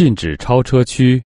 禁止超车区。